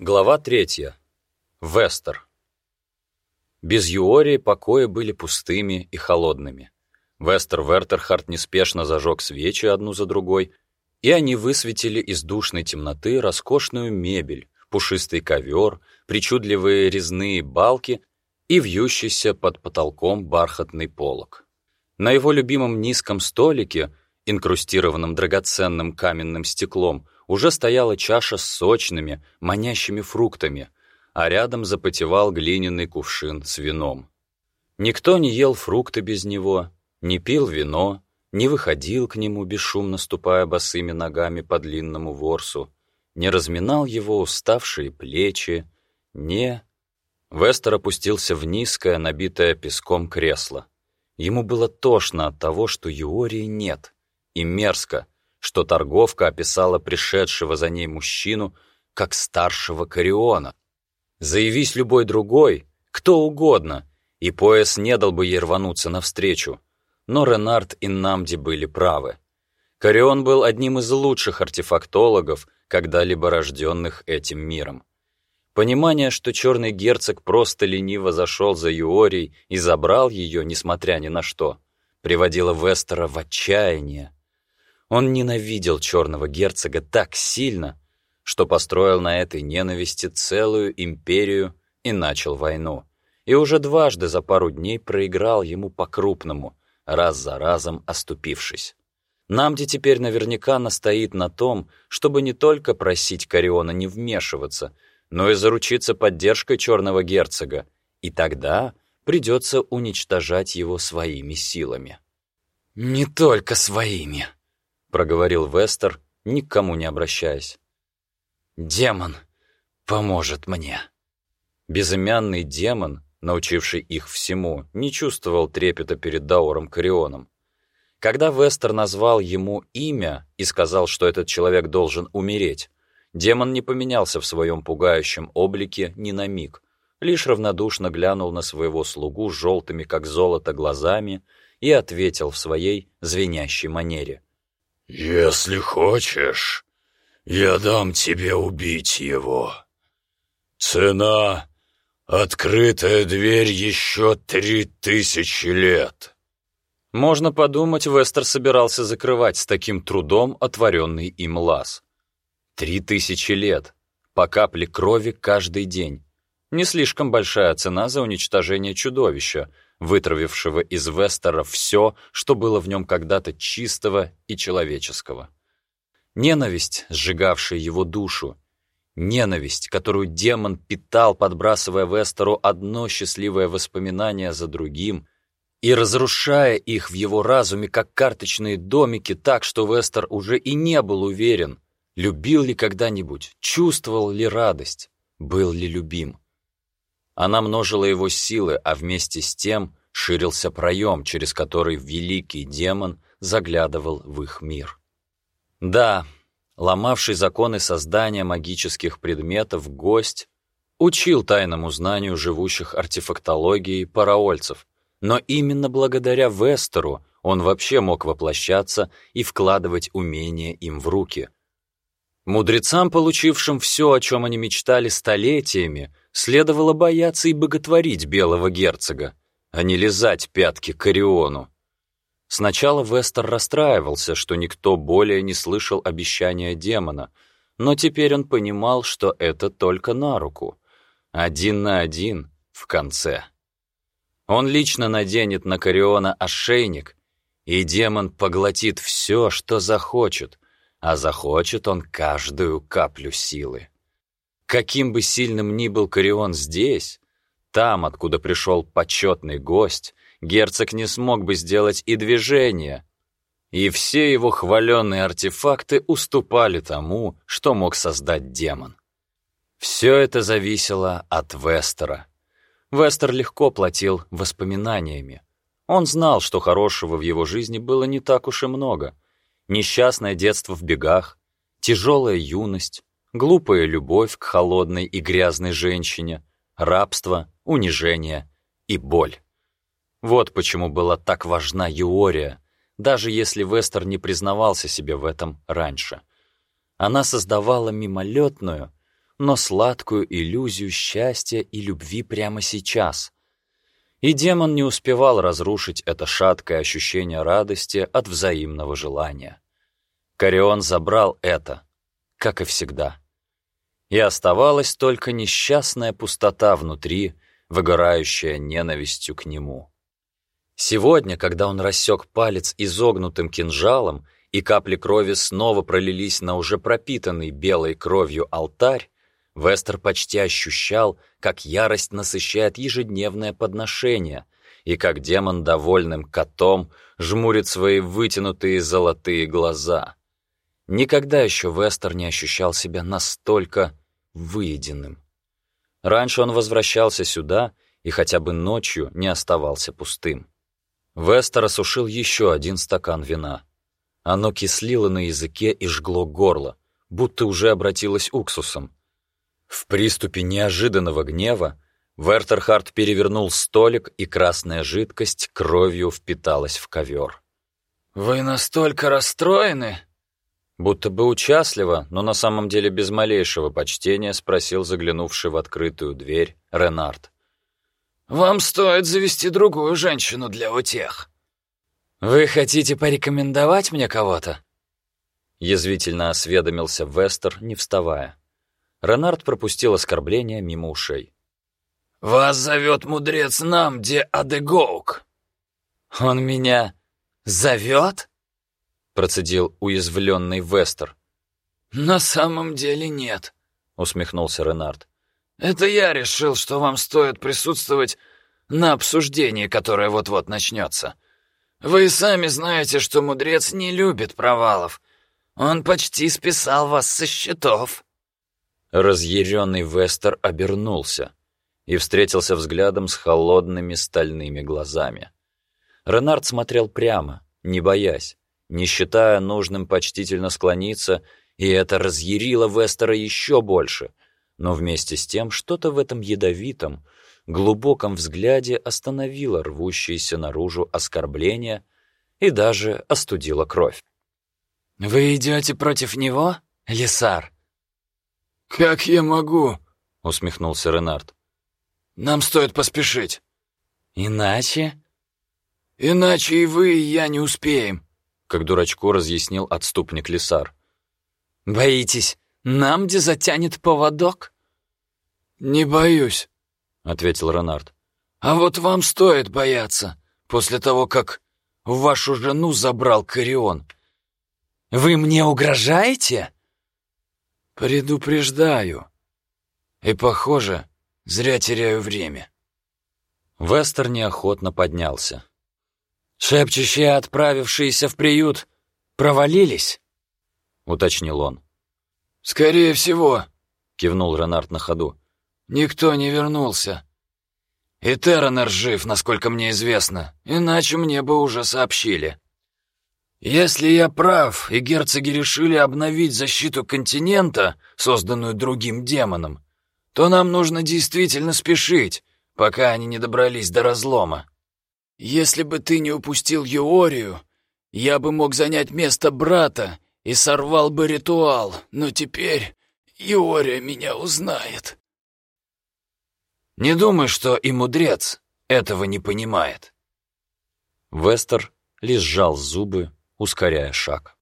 Глава третья. Вестер. Без Юори покои были пустыми и холодными. Вестер Вертерхард неспешно зажег свечи одну за другой, и они высветили из душной темноты роскошную мебель, пушистый ковер, причудливые резные балки и вьющийся под потолком бархатный полог. На его любимом низком столике, инкрустированном драгоценным каменным стеклом, уже стояла чаша с сочными, манящими фруктами, а рядом запотевал глиняный кувшин с вином. Никто не ел фрукты без него, не пил вино, не выходил к нему, бесшумно ступая босыми ногами по длинному ворсу, не разминал его уставшие плечи, не... Вестер опустился в низкое, набитое песком кресло. Ему было тошно от того, что Юории нет, и мерзко, что торговка описала пришедшего за ней мужчину как старшего Кариона. Заявись любой другой, кто угодно, и пояс не дал бы ей рвануться навстречу. Но Ренард и Намди были правы. Карион был одним из лучших артефактологов, когда-либо рожденных этим миром. Понимание, что черный герцог просто лениво зашел за Юорией и забрал ее, несмотря ни на что, приводило Вестера в отчаяние. Он ненавидел черного герцога так сильно, что построил на этой ненависти целую империю и начал войну. И уже дважды за пару дней проиграл ему по-крупному, раз за разом оступившись. Намди теперь наверняка настоит на том, чтобы не только просить Кариона не вмешиваться, но и заручиться поддержкой черного герцога, и тогда придется уничтожать его своими силами. «Не только своими», — проговорил Вестер, никому не обращаясь. «Демон поможет мне». Безымянный демон, научивший их всему, не чувствовал трепета перед Дауром Карионом. Когда Вестер назвал ему имя и сказал, что этот человек должен умереть, демон не поменялся в своем пугающем облике ни на миг, лишь равнодушно глянул на своего слугу желтыми, как золото, глазами и ответил в своей звенящей манере. «Если хочешь, я дам тебе убить его. Цена — открытая дверь еще три тысячи лет». Можно подумать, Вестер собирался закрывать с таким трудом отворенный им лаз. Три тысячи лет, по капле крови каждый день. Не слишком большая цена за уничтожение чудовища — вытравившего из Вестера все, что было в нем когда-то чистого и человеческого. Ненависть, сжигавшая его душу, ненависть, которую демон питал, подбрасывая Вестеру одно счастливое воспоминание за другим и разрушая их в его разуме, как карточные домики, так, что Вестер уже и не был уверен, любил ли когда-нибудь, чувствовал ли радость, был ли любим. Она множила его силы, а вместе с тем ширился проем, через который великий демон заглядывал в их мир. Да, ломавший законы создания магических предметов гость учил тайному знанию живущих артефактологией параольцев, но именно благодаря Вестеру он вообще мог воплощаться и вкладывать умения им в руки. Мудрецам, получившим все, о чем они мечтали столетиями, следовало бояться и боготворить белого герцога, а не лизать пятки Кариону. Сначала Вестер расстраивался, что никто более не слышал обещания демона, но теперь он понимал, что это только на руку. Один на один в конце. Он лично наденет на Кариона ошейник, и демон поглотит все, что захочет, а захочет он каждую каплю силы. Каким бы сильным ни был Корион здесь, там, откуда пришел почетный гость, герцог не смог бы сделать и движения, и все его хваленные артефакты уступали тому, что мог создать демон. Все это зависело от Вестера. Вестер легко платил воспоминаниями. Он знал, что хорошего в его жизни было не так уж и много. Несчастное детство в бегах, тяжелая юность, глупая любовь к холодной и грязной женщине, рабство, унижение и боль. Вот почему была так важна Юория, даже если Вестер не признавался себе в этом раньше. Она создавала мимолетную, но сладкую иллюзию счастья и любви прямо сейчас. И демон не успевал разрушить это шаткое ощущение радости от взаимного желания. Корион забрал это, как и всегда. И оставалась только несчастная пустота внутри, выгорающая ненавистью к нему. Сегодня, когда он рассек палец изогнутым кинжалом, и капли крови снова пролились на уже пропитанный белой кровью алтарь, Вестер почти ощущал, как ярость насыщает ежедневное подношение, и как демон довольным котом жмурит свои вытянутые золотые глаза. Никогда еще Вестер не ощущал себя настолько выеденным. Раньше он возвращался сюда и хотя бы ночью не оставался пустым. Вестер осушил еще один стакан вина. Оно кислило на языке и жгло горло, будто уже обратилось уксусом. В приступе неожиданного гнева Вертерхард перевернул столик, и красная жидкость кровью впиталась в ковер. «Вы настолько расстроены?» Будто бы участливо, но на самом деле без малейшего почтения спросил заглянувший в открытую дверь Ренард. «Вам стоит завести другую женщину для утех». «Вы хотите порекомендовать мне кого-то?» Язвительно осведомился Вестер, не вставая. Ренард пропустил оскорбление мимо ушей. «Вас зовет мудрец нам, де Адегоук». «Он меня зовет?» процедил уязвленный Вестер. «На самом деле нет», — усмехнулся Ренард. «Это я решил, что вам стоит присутствовать на обсуждении, которое вот-вот начнется. Вы сами знаете, что мудрец не любит провалов. Он почти списал вас со счетов». Разъяренный Вестер обернулся и встретился взглядом с холодными стальными глазами. Ренард смотрел прямо, не боясь, не считая нужным почтительно склониться, и это разъярило Вестера еще больше. Но вместе с тем что-то в этом ядовитом, глубоком взгляде остановило рвущееся наружу оскорбление и даже остудило кровь. «Вы идете против него, Лисар?» «Как я могу?» — усмехнулся Ренард. «Нам стоит поспешить». «Иначе?» «Иначе и вы, и я не успеем как дурачку разъяснил отступник Лисар. «Боитесь, нам где затянет поводок?» «Не боюсь», — ответил Ронард. «А вот вам стоит бояться, после того, как вашу жену забрал Корион». «Вы мне угрожаете?» «Предупреждаю. И, похоже, зря теряю время». Вестер неохотно поднялся. «Шепчущие, отправившиеся в приют, провалились?» — уточнил он. «Скорее всего», — кивнул Ренард на ходу. «Никто не вернулся. И Терренер жив, насколько мне известно, иначе мне бы уже сообщили. Если я прав, и герцоги решили обновить защиту континента, созданную другим демоном, то нам нужно действительно спешить, пока они не добрались до разлома. Если бы ты не упустил Юорию, я бы мог занять место брата и сорвал бы ритуал, но теперь Юория меня узнает. Не думай, что и мудрец этого не понимает. Вестер лишь сжал зубы, ускоряя шаг.